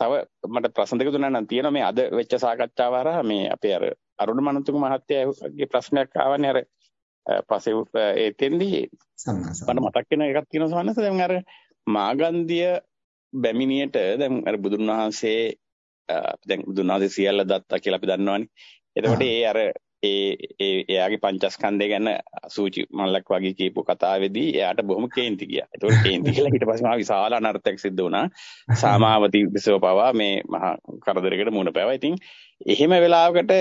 තව මට ප්‍රශ්න දෙක තුනක් නම් තියෙනවා මේ අද වෙච්ච සාකච්ඡාව හරහා මේ අපේ අර අරුණ මනතුක මහත්තයාගේ ප්‍රශ්නයක් ආවනේ අර පස්සේ එතෙන්දී මට මතක් වෙන එකක් තියෙනවා සවන්නස දැන් අර මාගන්ධිය බැමිණියට දැන් අර බුදුන් වහන්සේ දැන් බුදුන් වහන්සේ සියල්ල දත්තා කියලා අපි දන්නවනේ. එතකොට ඒ අර ඒ ඒ එයාගේ පංචස්කන්ධය ගැන සූචි මල්ලක් වගේ කියපු කතාවේදී එයාට බොහොම කේන්ති ගියා. ඒතකොට කේන්ති කියලා ඊට පස්සේ මහා විශාල අනර්ථයක් සිද්ධ වුණා. සාමාවති විසව පවා මේ මහා කරදරයකට මුහුණ පෑවා. ඉතින් එහෙම වෙලාවකට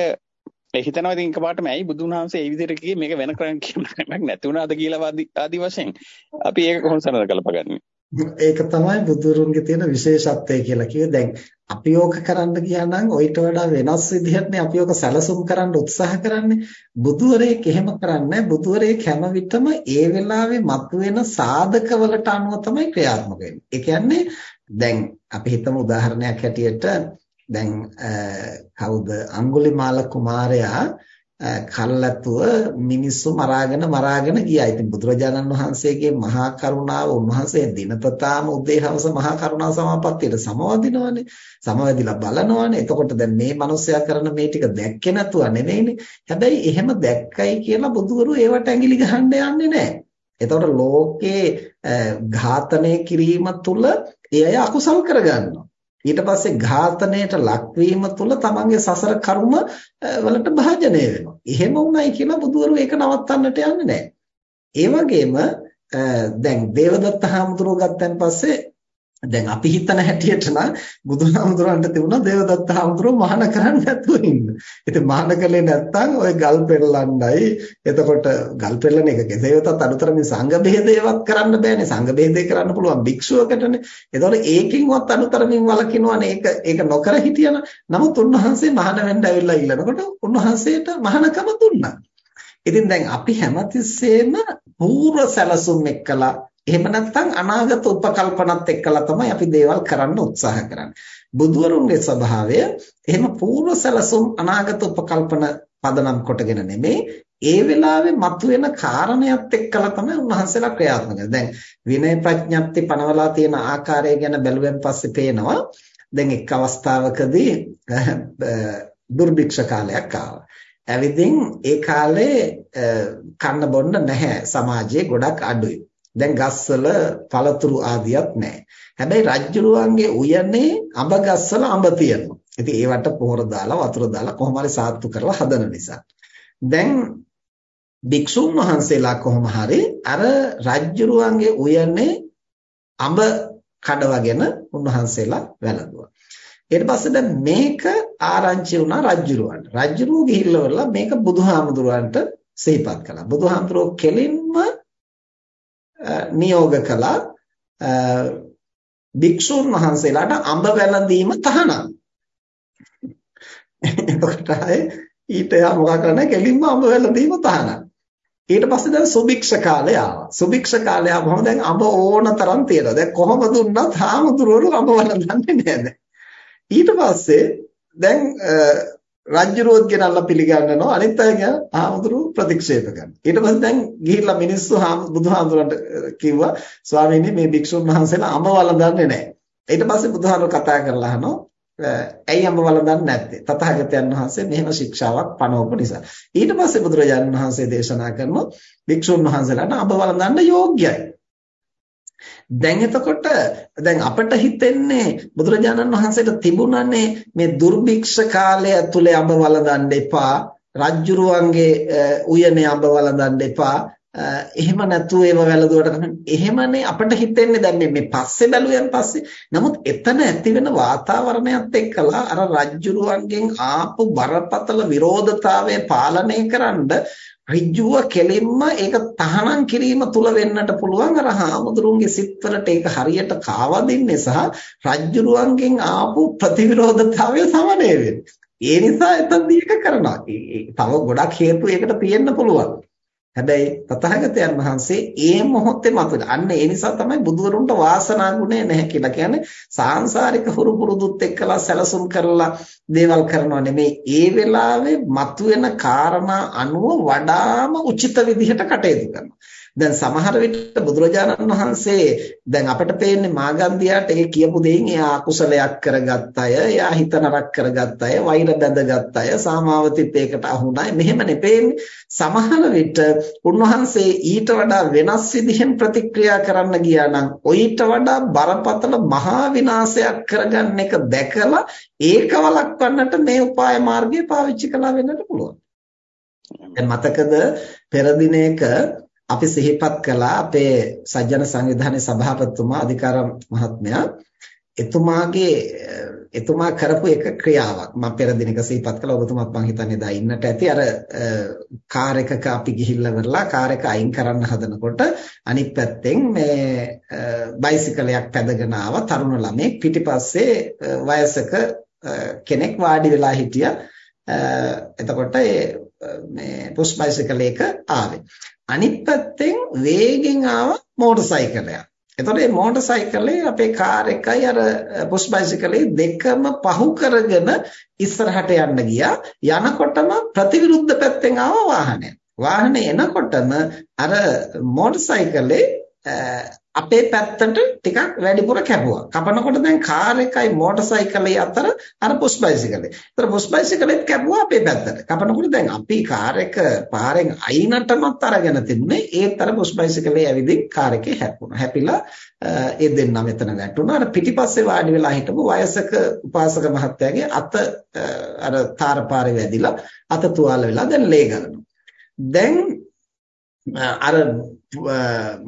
ඒ හිතනවා ඉතින් එකපාරටම ඇයි බුදුන් වහන්සේ ඒ විදිහට කියේ මේක වෙන කරන් කියන්නක් නැති වුණාද කියලා ආදි වශයෙන් අපි ඒක කොහොමද සනදකලපගන්නේ ඒක තමයි බුදුරුන්ගේ තියෙන විශේෂත්වය කියලා කිව්වේ. දැන් අපි ඕක කරන්න ගියා නම් ඔయిత වඩා වෙනස් විදිහටනේ අපි ඕක සැලසුම් කරන්න උත්සාහ කරන්නේ. බුදුවරයෙක් එහෙම කරන්නේ බුදුවරයෙක් හැම විටම ඒ වෙලාවේ මතුවෙන සාධකවලට අනුව තමයි ක්‍රියාත්මක වෙන්නේ. ඒ කියන්නේ දැන් අපි හිතමු උදාහරණයක් හැටියට දැන් කවුද අඟුලිමාල කුමාරයා කල්ැතුව මිනිස්සු මරාගෙන මරාගෙන ගියා. ඉතින් බුදුරජාණන් වහන්සේගේ මහා කරුණාව උන්වහන්සේ දිනපතාම උදේ හවස මහා කරුණා සමාපත්තියට සමවදිනවනේ. සමවැදිලා බලනවනේ. එතකොට දැන් මේ මිනිස්සයා කරන මේ ටික දැක්කේ නැතුව නෙවෙයිනේ. හැබැයි එහෙම දැක්කයි කියලා බුදුවරු ඒවට ඇඟිලි ගහන්න යන්නේ නැහැ. එතකොට ලෝකේ ඝාතනය කිරීම තුළ ඒ අය අකුසල් කරගන්නවා. ඊට පස්සේ ඝාතනයට ලක්වීම තුළ තමන්ගේ සසර කර්ම වලට භාජනය වෙනවා. එහෙම වුණයි කියලා බුදුවරු ඒක නවත්තන්නට යන්නේ නැහැ. ඒ වගේම දැන් දේවදත්ත හාමුදුරුවෝ ගත්තන් පස්සේ දැන් අපි හිතන හැටියට නම් බුදුහාමුදුරන්ට තිබුණා දේවදත්ත හාමුදුරුවෝ මහාන කරන්නේ නැතුව ඉන්න. ඉතින් මහාන කළේ නැත්නම් ওই ගල් පෙරලන්නයි. එතකොට ගල් පෙරලන එක කෙසේවත් අනුතරමින් සංඝ බෙහෙදේවත් කරන්න බෑනේ. සංඝ බෙහෙදේ කරන්න පුළුවන් භික්ෂුවකටනේ. එතකොට ඒකින්වත් අනුතරමින් වළකිනවනේ. ඒක ඒක නොකර හිටියන. නමුත් උන්වහන්සේ මහාන වෙන්න ඇවිල්ලා ඉල්ලනකොට උන්වහන්සේට මහානකම දුන්නා. ඉතින් දැන් අපි හැමතිස්සෙම පූර්ව සැලසුම් එක්කලා එහෙම නැත්නම් අනාගත උපකල්පනත් එක්කලා තමයි අපි දේවල් කරන්න උත්සාහ කරන්නේ. බුදුවරුන්ගේ ස්වභාවය එහෙම పూర్ව සැලසුම් අනාගත උපකල්පන පදනම් කොටගෙන නෙමෙයි ඒ වෙලාවේ මතුවෙන කාරණයක් එක්කලා තමයි උන්වහන්සේලා ක්‍රියාත්මක වෙන්නේ. දැන් විනය ප්‍රඥප්ති පනවලා තියෙන ආකාරය ගැන බැලුවෙන් පස්සේ පේනවා දැන් එක් අවස්ථාවකදී දුර්භික්ෂ කාලයක් ආවා. ඇවිදින් ඒ කාලේ කන්න බොන්න නැහැ සමාජයේ ගොඩක් අඩුයි. දැන් ගස්වල පළතුරු ආදියක් නැහැ. හැබැයි රජ්ජුරුවන්ගේ උයනේ අඹ ගස්වල අඹ තියෙනවා. ඉතින් ඒවට පොහොර දාලා වතුර දාලා කොහොම හරි සාත්තු කරලා හදන නිසා. දැන් භික්ෂුන් වහන්සේලා කොහොම හරි අර රජ්ජුරුවන්ගේ උයනේ අඹ කඩවගෙන උන්වහන්සේලා වැළඳුවා. ඊට පස්සේ දැන් මේක ආරංචි වුණා රජ්ජුරුවන්ට. රජ්ජුරුව ගිහිල්ලා මේක බුදුහාමුදුරුවන්ට සිහිපත් කළා. බුදුහාමුදුරුවෝ කෙලින්ම නියෝග කළා භික්ෂුන් වහන්සේලාට අඹ වැළඳීම තහනම්. එතකොට ඊට යා මොකක් කරන්නේ කෙලින්ම අඹ වැළඳීම තහනම්. ඊට පස්සේ දැන් සුභික්ෂ කාලය ආවා. සුභික්ෂ කාලය ආවම දැන් අඹ ඕන තරම් තියෙනවා. දැන් කොහොම දුන්නත් හාමුදුරුවෝ අඹ වළඳන්නේ නැහැ. ඊට පස්සේ දැන් රාජ්‍යරෝධ ගෙනල්ලා පිළිගන්නනවා අනිත් අය ගැන ආමතුරු ප්‍රතික්ෂේප කරනවා. ඊට පස්සේ දැන් ගිහිල්ලා මිනිස්සු බුදුහාමුදුරන්ට කිව්වා ස්වාමීනි මේ භික්ෂුන් වහන්සේලා අඹ වළඳන්නේ නැහැ. ඊට පස්සේ බුදුහාමුදුර කතා කරලා අහනවා ඇයි අඹ වළඳන්නේ නැත්තේ? තථාගතයන් වහන්සේ මෙහෙම ශික්ෂාවක් පනවපු නිසා. ඊට පස්සේ බුදුරජාණන් වහන්සේ දේශනා කරනවා භික්ෂුන් වහන්සේලාට අඹ වළඳන්න යෝග්‍යයි. දැන් එතකොට දැන් අපිට හිතෙන්නේ බුදුරජාණන් වහන්සේට තිබුණනේ මේ දුර්භික්ෂ කාලය ඇතුලේ අඹ වළඳන්න එපා රජ්ජුරුවන්ගේ උයනේ අඹ වළඳන්න එපා. එහෙම නැතුව ඒව වැළඳුවට කමන්නේ එහෙමනේ අපිට හිතෙන්නේ දැන් මේ පස්සේ බැලුවෙන් පස්සේ. නමුත් එතන ඇති වෙන වාතාවරණයත් එක්කලා අර රජ්ජුරුවන්ගෙන් ආපු බරපතල විරෝධතාවය පාලනය කරන්න ඍජුව කෙලින්ම ඒක තහනම් කිරීම තුල වෙන්නට පුළුවන් අර හාමුදුරුවන්ගේ සිත්වලට ඒක හරියට කාවදින්නේ සහ රජ්ජුරුවන්ගෙන් ආපු ප්‍රතිවිරෝධතාවය සමනය වෙන්නේ. ඒ නිසා එතනදී ඒක කරනවා. තව ගොඩක් හේතු ඒකට තියෙන්න පුළුවන්. හැබැයි තථාගතයන් වහන්සේ ඒ මොහොතේ මතුවලා අන්න ඒ නිසා තමයි බුදුවරුන්ට වාසනා ගුණය නැහැ කියලා කියන්නේ සාංශාරික හුරු පුරුදුත් එක්කලා සැලසුම් කරලා දේවල් කරනවා නෙමෙයි. ඒ වෙලාවේ මතුවෙන කාරණා අනුව වඩාම උචිත විදිහට කටයුතු කරනවා. දැන් සමහර විට බුදුරජාණන් වහන්සේ දැන් අපිට පේන්නේ මාගන්ධියාට ඒ කියපු දෙයින් එයා අකුසලයක් කරගත් අය, එයා හිත නරක කරගත් අය, වෛර බැඳගත් අය, සාමාවතිත් ඒකට අහුණයි. මෙහෙම නෙපෙන්නේ. සමහර විට උන්වහන්සේ ඊට වඩා වෙනස් විදිහෙන් ප්‍රතික්‍රියා කරන්න ගියා නම් ඊට වඩා බරපතල මහා විනාශයක් කරගන්න එක දැකලා ඒක වළක්වන්නට මේ උපාය මාර්ගය පාවිච්චි කළා වෙන්නට පුළුවන්. දැන් මතකද පෙර දිනයක අපි සිහිපත් කළා අපේ සජ්ජන සංවිධානයේ සභාපතිතුමා අධිකාරම් මහත්මයා. එතුමාගේ එතුමා කරපු එක ක්‍රියාවක්. මම පෙර දිනක සිහිපත් කළා. ඔබතුමාත් මං හිතන්නේ දා ඉන්නට ඇති. අර කාර් එකක අපි ගිහිල්ලා වෙරලා කාර් එක අයින් කරන්න හදනකොට අනිත් පැත්තෙන් මේ බයිසිකලයක් පැදගෙන ආව. තරුණ ළමෙක් පිටිපස්සේ වයසක කෙනෙක් වාඩි වෙලා හිටියා. එතකොට මේ පුෂ් බයිසිකලයක ආවේ අනිත් පැත්තෙන් වේගෙන් ආව මෝටර් සයිකලයක්. එතකොට මේ මෝටර් සයිකලේ අපේ කාර් එකයි අර පුෂ් බයිසිකලේ දෙකම පහු කරගෙන ඉස්සරහට යන්න ගියා. යනකොටම ප්‍රතිවිරුද්ධ පැත්තෙන් ආව වාහනය. වාහනේ එනකොටම අර මෝටර් සයිකලේ අපේ පැත්තට ටිකක් වැඩිපුර කැපුවා. කපනකොට දැන් කාර් එකයි මෝටර් සයිකලේ අතර අර පුෂ් බයිසිකලේ. ඒතර පුෂ් බයිසිකලෙත් කැපුවා අපේ පැත්තට. කපනකොට දැන් අපි කාර් එක පාරෙන් අයිනටමත් අරගෙන තිබුණේ ඒත් අර පුෂ් බයිසිකලේ ඇවිදින් කාර් එකේ හැප්පුණා. හැපිලා ඒ දෙන්න මෙතන වැටුණා. අර පිටිපස්සේ වාඩි වෙලා හිටපු වයසක උපාසක මහත්තයාගේ අත අර තාරපාරේ වැදිලා අත තුවාල වෙලා දැන් ලේ ගලනවා. දැන් අර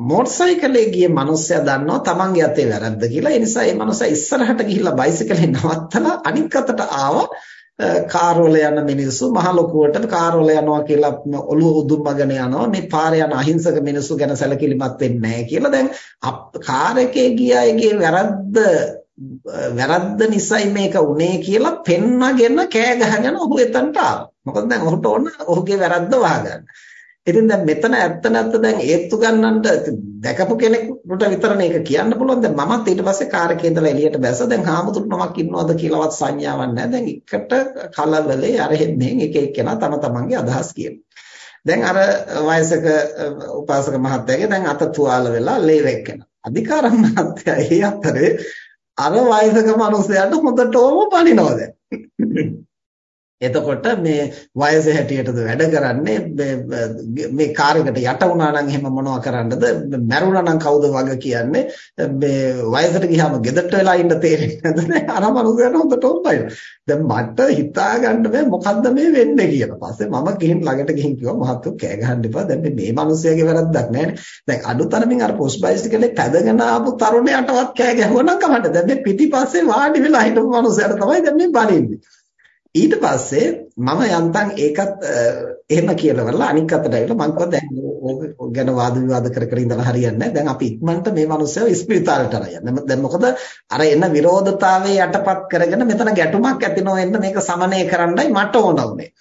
මෝටර් ගිය මිනිස්සයා දන්නවා තමන්ගේ අතේ වැරද්ද කියලා. ඒ නිසා මේ මිනිසා ඉස්සරහට ගිහිල්ලා බයිසිකලේ නවත්තලා අනික් අතට ආවා. කාර්වල යන මිනිස්සු මහ ලොකුවට කාර්වල යනවා කියලා ඔළුව උදුම්මගෙන යනවා මේ පාරේ යන අහිංසක මිනිස්සු ගැන සැලකිලිමත් වෙන්නේ නැහැ කියලා දැන් කාර් එකේ ගිය අයගේ වැරද්ද වැරද්ද නිසයි මේක උනේ කියලා පෙන්නගෙන කෑ ගහගෙන ඔහු එතනට ආවා. මොකද දැන් ඔහුට ඕන ඔහුගේ වැරද්ද වහගන්න. ඉතින් දැන් මෙතන ඇත්ත නැත්ත දැන් ඒත්තු ගන්නන්ට දැකපු කෙනෙකුට විතරනේ ඒක කියන්න පුළුවන්. දැන් මමත් ඊට පස්සේ කාර් එකේ ඉඳලා එළියට බැස්සා. දැන් හාමුදුරු නමක් ඉන්නවද කියලාවත් සංඥාවක් නැහැ. දැන් එකට කලබලේ අර හෙම්මෙන් එක එක්කෙනා තම තමන්ගේ අදහස් කියනවා. දැන් අර වයසක උපාසක මහත්තයාගේ දැන් අත තුවාල වෙලා ලේ වෙක්කෙනවා. අධිකාරම් මහත්තයා ඒ අතරේ අර වයසක මිනිසයාට හොඳටම පණිනවා දැන්. එතකොට මේ වයස හැටියටද වැඩ කරන්නේ මේ කාර් එකට යට වුණා නම් එහෙම මොනව කරන්නද? මැරුණා නම් කවුද වග කියන්නේ? මේ වයසට ගියාම ගෙදරට වෙලා ඉන්න තේරෙන්නේ නැද්ද? අර මනුස්සයන හොඳටම බයින දැන් මට හිතා ගන්න බෑ මොකද්ද මේ වෙන්නේ කියලා. පස්සේ මම ගිහින් ළඟට ගිහින් කිව්වා මහත්තයෝ කෑ ගහන්න එපා. දැන් මේ මිනිස්සයාගේ වැරද්දක් නෑනේ දැන් අඩුතරමින් අර පොස්ට් බයිසිකලේ පැදගෙන ආපු තරුණයාටවත් කෑ ගැහුවා නම් කමන්න. දැන් මේ පිටිපස්සේ වාඩි වෙලා හිටපු මිනිස්සයාට තමයි දැන් මේ බලින්නේ ඊට පස්සේ මම යන්තම් ඒකත් එහෙම කියලාවලා අනික් අතට ඇවිල්ලා මම කිව්වා දැන් ඕක ගැන වාද විවාද කර කර ඉඳලා හරියන්නේ නැහැ. දැන් අපි ඉක්මනට මේ මිනිස්සව ස්පිරිතාලට අරයන්. දැන් මොකද අර එන විරෝධතාවයේ යටපත් කරගෙන මෙතන ගැටුමක් ඇති නොවෙන්න මේක සමනය කරන්නයි මට ඕන වුනේ.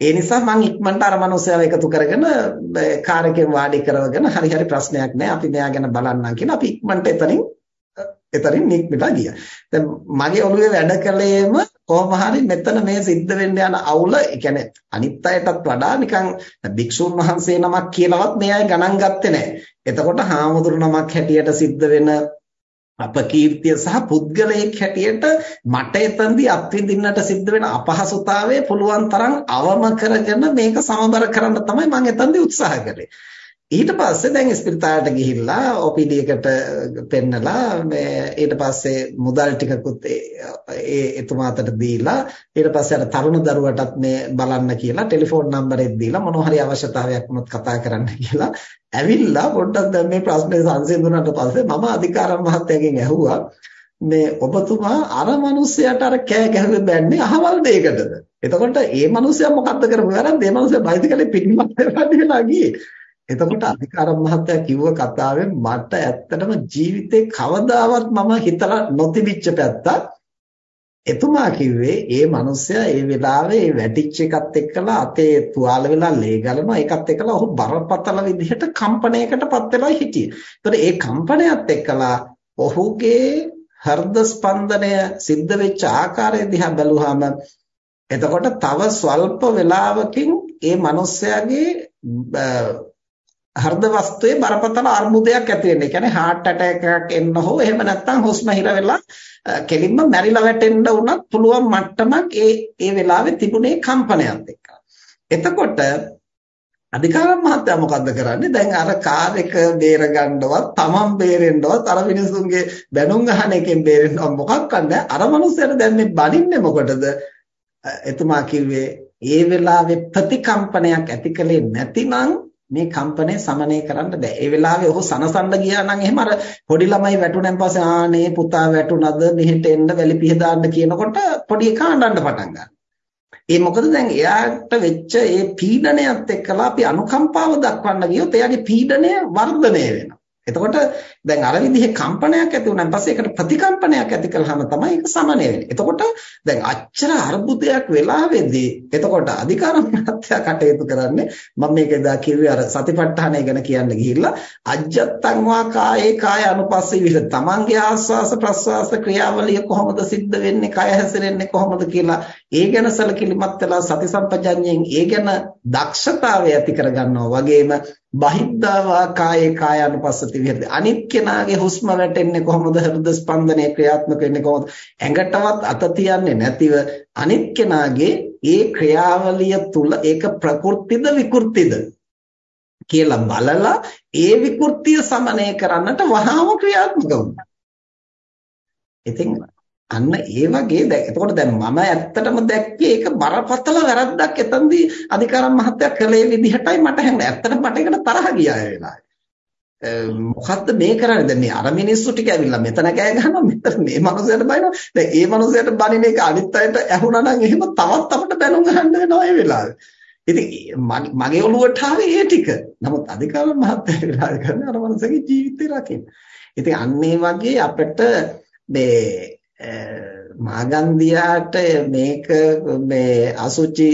ඒ නිසා මම ඉක්මනට අර මිනිස්සව එකතු කරගෙන කාර් එකෙන් වාඩි කරවගෙන හරි හරි ප්‍රශ්නයක් නැහැ. අපි මෙයා ගැන බලන්නම් කියලා අපි ඉක්මනට එතනින් එතනින් නික්මිලා ගියා. දැන් මගේ ඔළුවේ වැඩ කළේම කොහොම හරි මෙතන මේ සිද්ධ වෙන්න යන අවුල, ඒ කියන්නේ අනිත් අයටත් වඩා නිකන් භික්ෂුන් වහන්සේ නමක් කියලාවත් මේ අය ගණන් ගත්තේ නැහැ. එතකොට හාමුදුරු නමක් හැටියට සිද්ධ වෙන අපකීර්තිය සහ පුද්ගලයෙක් හැටියට මට එතනදී අත්විඳින්නට සිද්ධ වෙන අපහසුතාවය පුළුවන් තරම් අවම කරගෙන මේක සමබර කරන්න තමයි මම එතනදී උත්සාහ කළේ. ඊට පස්සේ දැන් ස්පිරිතාලට ගිහිල්ලා OPD එකට පෙන්නලා මේ ඊට පස්සේ මුදල් ටිකකුත් ඒ එතුමාට දීලා ඊට පස්සේ අර තරුණ දරුවටත් මේ බලන්න කියලා ටෙලිෆෝන් නම්බරෙත් දීලා මොන හරි අවශ්‍යතාවයක් වුණොත් කතා කරන්න කියලා ඇවිල්ලා පොඩ්ඩක් දැන් මේ ප්‍රශ්නේ සංසිඳුණාට පස්සේ මම අධිකාරම් මහත්තයාගෙන් ඇහුවා මේ ඔබතුමා අර මිනිස්සයාට අර කෑ ගැහුවේ බෑන්නේ අහවල් දෙයකටද? එතකොට ඒ මිනිස්සයා මොකද්ද කරපු? වැරද්ද ඒ මිනිස්සයා බයිසිකලේ පිටින්මත් වෙලා ගියේ. එතකොට අධිකාරම් මහත්තයා කිව්ව කතාවෙන් මට ඇත්තටම ජීවිතේ කවදාවත් මම හිතලා නොතිබිච්ච පැත්තක් එතුමා කිව්වේ ඒ මිනිස්සයා ඒ වෙලාවේ ඒ වැටිච්ච එකත් එක්කලා අතේ තුවාල වෙලා ලේ ගලනවා ඒකත් එක්කලා ඔහු බරපතල විදිහට කම්පණයකටපත් වෙලා හිටියේ. ඒතකොට ඒ කම්පණයත් එක්කලා ඔහුගේ හෘද ස්පන්දනය සිද්ධ වෙච්ච ආකාරය දිහා බැලුවාම එතකොට තව ස්වල්ප වේලාවකින් ඒ මිනිස්යාගේ හෘද වස්තුවේ බරපතල අර්බුදයක් ඇති වෙන්නේ. ඒ කියන්නේ heart attack එකක් එන්න හෝ එහෙම නැත්නම් හුස්ම හිර වෙලා කෙලින්ම මැරිලා වැටෙන්න උනත් පුළුවන් මට්ටමක් ඒ ඒ වෙලාවේ තිබුණේ කම්පනයත් එක්ක. එතකොට අධිකාර මහත්තයා මොකද්ද කරන්නේ? දැන් අර කාර් එක බේර ගන්නවත්, තමන් බේරෙන්නවත්, අර මිනිසුන්ගේ බැනුම් අහන එකෙන් බේරෙන්නවත් මොකක් නැහැ. අර මනුස්සයාට දැන් මේ බනින්නේ මොකටද? එතුමා කිව්වේ ඒ වෙලාවේ ප්‍රතිකම්පනයක් ඇති කලේ නැතිනම් මේ කම්පනය සමනය කරන්න බෑ. ඒ වෙලාවේ ඔහු සනසන්න ගියා නම් එහෙම අර පොඩි ළමයි වැටුණෙන් පස්සේ ආනේ පුතා වැටුණද මෙහෙට එන්න වැලි පිහදාන්න කියනකොට පොඩි එකා අඬන්න පටන් ගන්නවා. ඒ මොකද දැන් එයාට වෙච්ච ඒ පීඩනයත් එක්කලා අපි අනුකම්පාව දක්වන්න ගියොත් එයාගේ පීඩනය වර්ධනය වෙනවා. එතකොට දැන් අර විදිහේ කම්පනයක් ඇති වුණාන් පස්සේ ඒකට ප්‍රතිකම්පනයක් ඇති කළාම තමයි ඒක සමනය වෙන්නේ. එතකොට දැන් අච්චර අර්බුදයක් වෙලාවේදී එතකොට අධිකාර මහත්තයා කටයුතු කරන්නේ මම මේක එදා කිව්වේ අර සතිපට්ඨානය ගැන කියන්න ගිහිල්ලා අජ්ජත්තං වා කායේ කාය අනුපස්සී විහෙ තමන්ගේ ආස්වාස ප්‍රස්වාස ක්‍රියාවලිය කොහොමද සිද්ධ වෙන්නේ කය හැසිරෙන්නේ කොහොමද කියලා ඒ ගැන සැලකිලිමත් වෙලා සති සම්පජඤ්ඤයෙන් ඒ ගැන දක්ෂතාවය ඇති කරගන්නවා වගේම බහිද්ධාවා කායේ කායानुපස්සති විහෙරති. අනිත් කෙනාගේ හුස්ම වැටෙන්නේ කොහොමද? හෘද ස්පන්දනය ක්‍රියාත්මක වෙන්නේ කොහොමද? ඇඟටවත් අත තියන්නේ නැතිව අනිත් කෙනාගේ ඒ ක්‍රියාවලිය තුල ඒක ප්‍රකෘතිද විකෘතිද කියලා බලලා ඒ විකෘතිය සමනය කරන්නට වහාම ක්‍රියාත්මක වුණා. ඉතින් අන්න ඒ වගේ දැන් එතකොට දැන් මම ඇත්තටම දැක්කේ ඒක බරපතල වැරද්දක් එතනදී අධිකාරම් මහත්තයා කළේ විදිහටයි මට හැංගුනේ. ඇත්තටම මට ඒකට තරහ ගියා ඒ වෙලාවේ. මොකද්ද මේ කරන්නේ? දැන් මේ අර මිනිස්සු ටික ඇවිල්ලා මෙතන කෑ ගහනවා මෙතන මේ මනුස්සයට බනිනවා දැන් ඒ මනුස්සයට බනින එක අනිත් අයට ඇහුණා නම් එහෙම තවත් අපිට බැනුම් අහන්න වෙනවා ඒ වෙලාවේ. ඉතින් මගේ ඔළුවට ආවේ ඒ ටික. නමුත් අධිකාර මහත්තයා වෙලාවේ කරන්නේ අර මනුස්සගේ ජීවිතේ රකින්න. ඉතින් අන්න වගේ අපිට මේ මාගන්දියාට මේක මේ අසුචි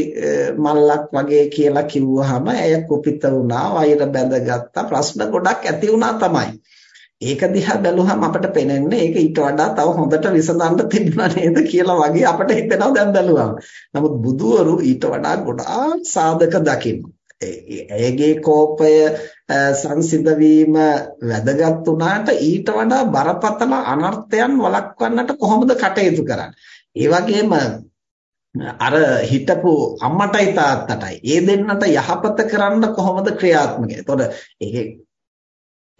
මල්ලක් වගේ කියලා කිව්වහම ඇය කුපිත වුණා වෛර බැඳගත්තා ප්‍රශ්න ගොඩක් ඇති වුණා තමයි. ඒක දිහා බැලුවහම අපිට පේන්නේ ඒක ඊට වඩා තව හොඳට විසඳන්න තිබුණා නේද කියලා වගේ අපිට හිතෙනවා දැන් බැලුවම. නමුත් බුදුවරු ඊට වඩා ගොඩාක් සාධක දකින්න. ඇයගේ කෝපය සංසිඳ වීම වැදගත් වුණාට ඊට වඩා බරපතල අනර්ථයන් වළක්වන්නට කොහොමද කටයුතු කරන්නේ? ඒ වගේම අර හිටපු අම්මටයි තාත්තටයි ඒ දෙන්නට යහපත කරන්න කොහොමද ක්‍රියාත්මක? එතකොට ඒකේ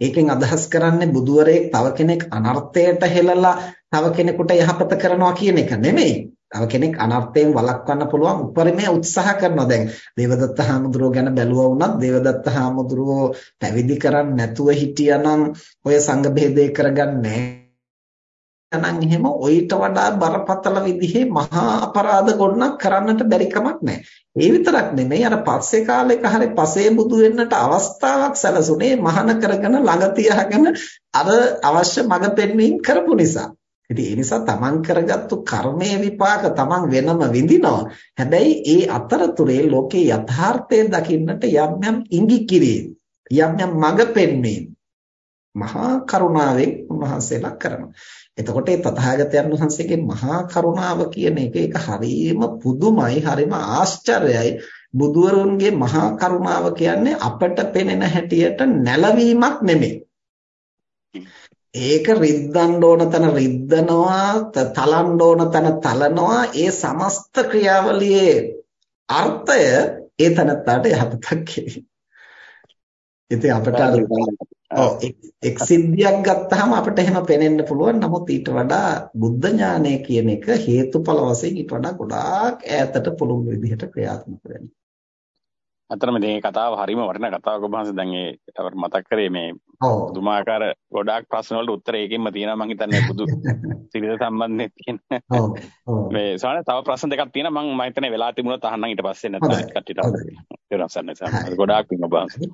ඒකෙන් අදහස් කරන්නේ බුදුවරයෙක් තව කෙනෙක් අනර්ථයට හෙළලා තව කෙනෙකුට යහපත කරනවා කියන එක නෙමෙයි. තව කෙනෙක් අනර්ථයෙන් වළක්වන්න පුළුවන් උපරිමයේ උත්සාහ කරනවා. දැන් දේවදත්ත හාමුදුරුවෝ ගැන බැලුවා වුණත් දේවදත්ත හාමුදුරුවෝ පැවිදි කරන්නේ නැතුව හිටියානම් ඔය සංඝ බෙහෙදේ කරගන්නේ නම් එහෙම ඔయిత වඩා බරපතල විදිහේ මහා අපරාධ ගොඩනක් කරන්නට බැරි කමක් නැහැ. ඒ විතරක් නෙමෙයි අර පස්සේ කාලෙක හරි පසේ බුදු වෙන්නට අවස්ථාවක් සැලසුනේ මහාන කරගෙන ළඟ තියාගෙන අර අවශ්‍ය මඟ පෙන්වීම කරපු නිසා. ඉතින් ඒ නිසා තමන් කරගත්තු කර්මයේ විපාක තමන් වෙනම විඳිනවා. හැබැයි ඒ අතරතුරේ ලෝකේ යථාර්ථය දකින්නට යම් යම් ඉඟි කිරීම, යම් යම් මඟ පෙන්වීම මහා කරුණාවෙන් උන්වහන්සේලා කරනවා. එතකොට ඒ තථාගතයන් වහන්සේගේ මහා කරුණාව කියන එක ඒක හරීම පුදුමයි, හරීම ආශ්චර්යයි. බුදුවරුන්ගේ මහා කරුණාව කියන්නේ අපට පෙනෙන හැටියට නැලවීමක් නෙමෙයි. ඒක රිද්දන්න ඕන තැන රිද්දනවා තලන්න ඕන තැන තලනවා ඒ සමස්ත ක්‍රියාවලියේ අර්ථය ඒ තැනත්තාට යහපතක් කෙරේ. ඉතින් අපිට ඔව් එක් සිද්ධියක් ගත්තාම අපිට එහෙම පේනෙන්න පුළුවන්. නමුත් ඊට වඩා බුද්ධ ඥානය කියන එක හේතුඵල වශයෙන් ඊට වඩා ගොඩාක් ඈතට පුළුල් විදිහට ක්‍රියාත්මක වෙනවා. අතරම මේ කතාව හරිම වටින කතාවක් ඔබ වහන්සේ දැන් ඒ මතක් කරේ මේ දුමාකාර ගොඩාක් ප්‍රශ්න වලට උත්තර ඒකෙන්ම තියෙනවා මම හිතන්නේ බුදු සිරිත සම්බන්ධයෙන් තියෙන. මේ සාන තව ප්‍රශ්න දෙකක් තියෙනවා මම මම හිතන්නේ වෙලා තිබුණොත් අහන්නම් ඊට පස්සේ නැත්නම් කට්ටියට ඒක ගොඩාක් පිං ඔබ වහන්සේ